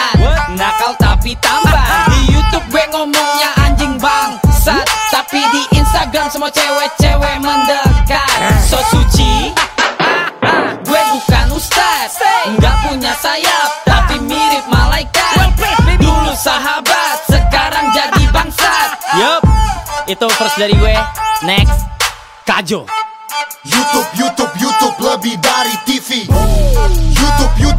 kerjaan Nakal tapi tambah. Di Youtube gue ngomongnya anjing bangsat. Tapi di Instagram semua cewek-cewek mendekat. So suci Gue bukan ustaz. Nggak punya sayap Tapi mirip malaikat. Dulu sahabat Sekarang jadi bangsat. Yup Itu first dari gue. Next Kajo. YouTube, YouTube, YouTube lebih dari TV. YouTube, YouTube.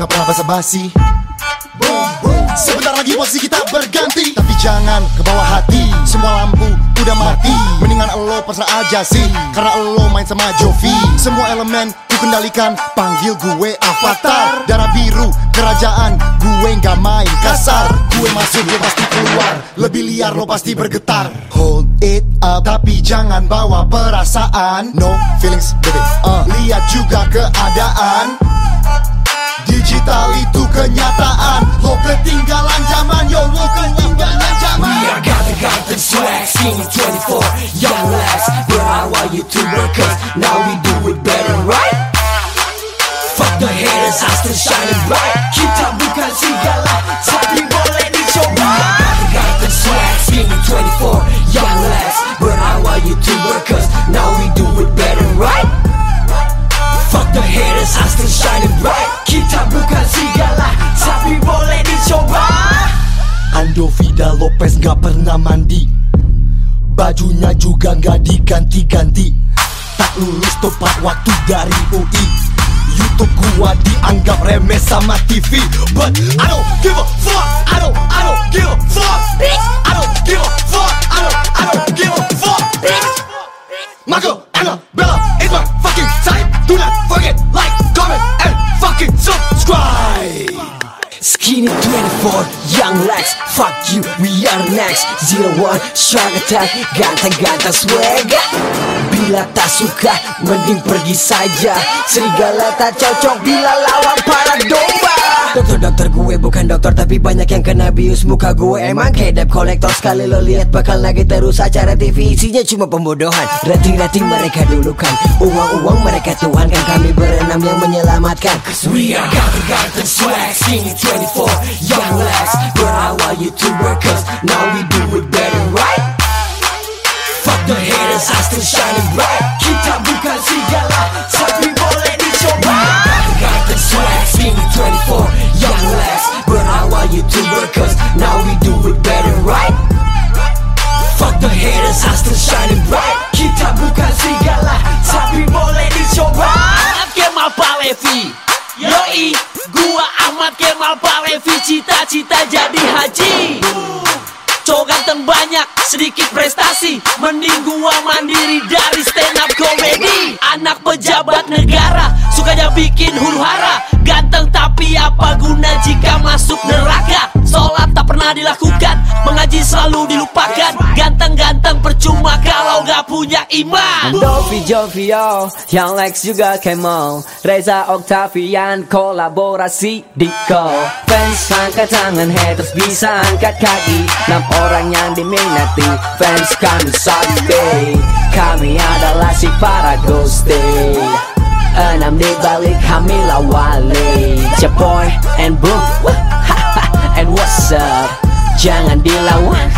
Gak pernah basa-basi. Sebentar lagi posisi kita berganti. Tapi jangan ke bawah hati. Semua lampu udah mati. Mendingan lo pasrah aja sih. Karena lo main sama Jovi. Semua elemen ku kendalikan Panggil gue avatar. Darah biru kerajaan. Gue gak main kasar. Gue masuk gue pasti keluar. Lebih liar lo pasti bergetar. Hold it up. Tapi jangan bawa perasaan. No feelings baby. Uh. Lihat juga keadaan Digital itu kenyataan. Lo pernah mandi. Bajunya juga gak diganti-ganti. Tak lulus tepat waktu dari UI Youtube gua dianggap remeh sama TV But I don't give a fuck I don't, I don't give a fuck. Bitch I don't give a fuck I don't, I don't give a fuck bitch. Marco Annabella is my fucking type. Do not forget like, comment and fucking subscribe. Skinny 24, Young Lex, fuck you, we are next. Zero One, Shark Attack, ganteng-ganteng swag Bila tak suka, mending pergi saja. Serigala tak cocok bila lawan para domba Dokter-dokter gue bukan dokter tapi banyak yang kena bius Muka gue. Emang kayak debt collector Sekali lo lihat bakal lagi terus acara TV Isinya cuma pembodohan. Rating-rating mereka dulukan. Uang-uang mereka tuhan kan kami berenam yang menyelamatkan. Cause we are ganteng-ganteng swag. Skinny 24, young lads. Berawal YouTuber cause now we do it better right? Fuck the haters, I still shining bright. Kita bukan serigala, Cita-cita jadi haji. Cowok ganteng banyak Sedikit prestasi. Mending gua mandiri dari stand up comedy Anak pejabat negara Sukanya bikin huru hara. Ganteng tapi apa guna jika masuk neraka? Sholat tak pernah dilakukan Mengaji selalu dilupakan. Ganteng-ganteng punya iman. Dovi Jovio, Young Lex juga Kemal Reza Octavian kolaborasi Diko Fans angkat tangan haters bisa angkat kaki. Enam orang yang diminati Fans kami sakti Kami adalah si para ghosty Enam di balik kami lawali. Jaboy and Boom And what's up? Jangan dilawan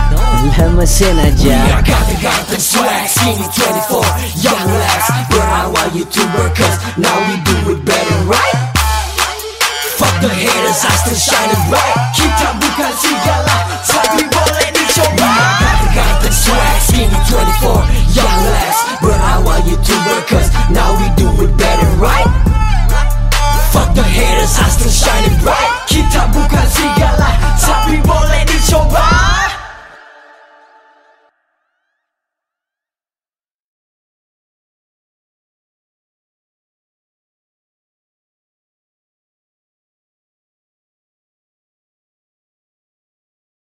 lama senaja We I got the got the swag Skinny 24 Young lads. But I want you to work cause Now we do it better right? Fuck the haters I still shine it bright. Kita bukan serigala